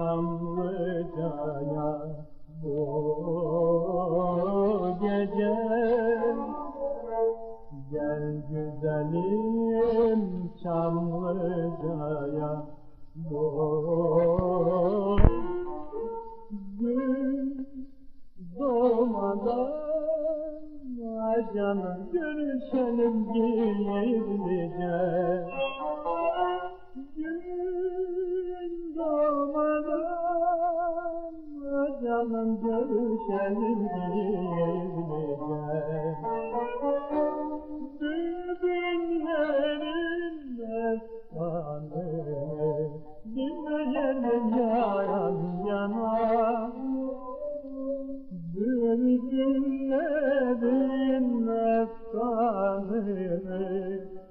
Çamlıca'ya bu gece Gel güzelim Çamlıca'ya bu gün doğmadan canım görüşelim gizlice canım görüşelim gizlice Bülbüllerin destanını dinleyelim yaran yana Bülbüllerin efsanını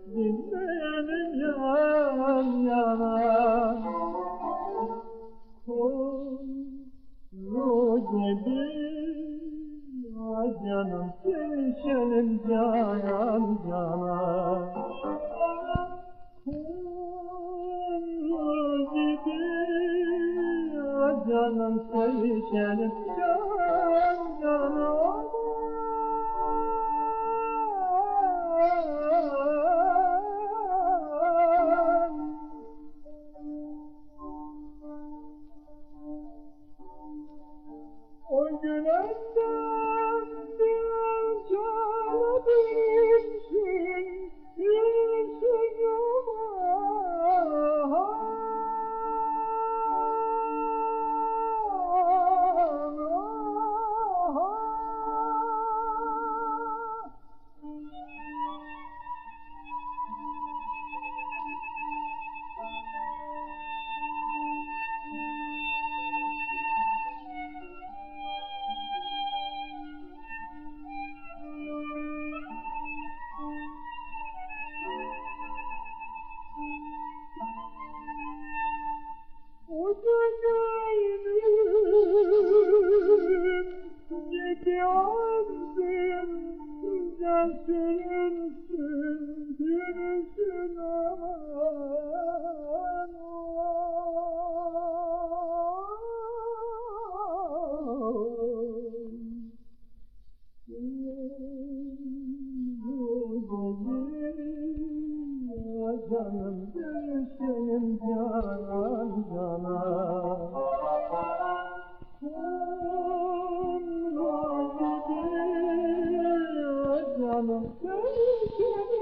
dinleyelim gibi ay canım sevişelim canan cana. Kuru gibi ay canım sevişelim can Can sürünsün yürüsün aman Canım görüşelim canan cana Canım görüşelim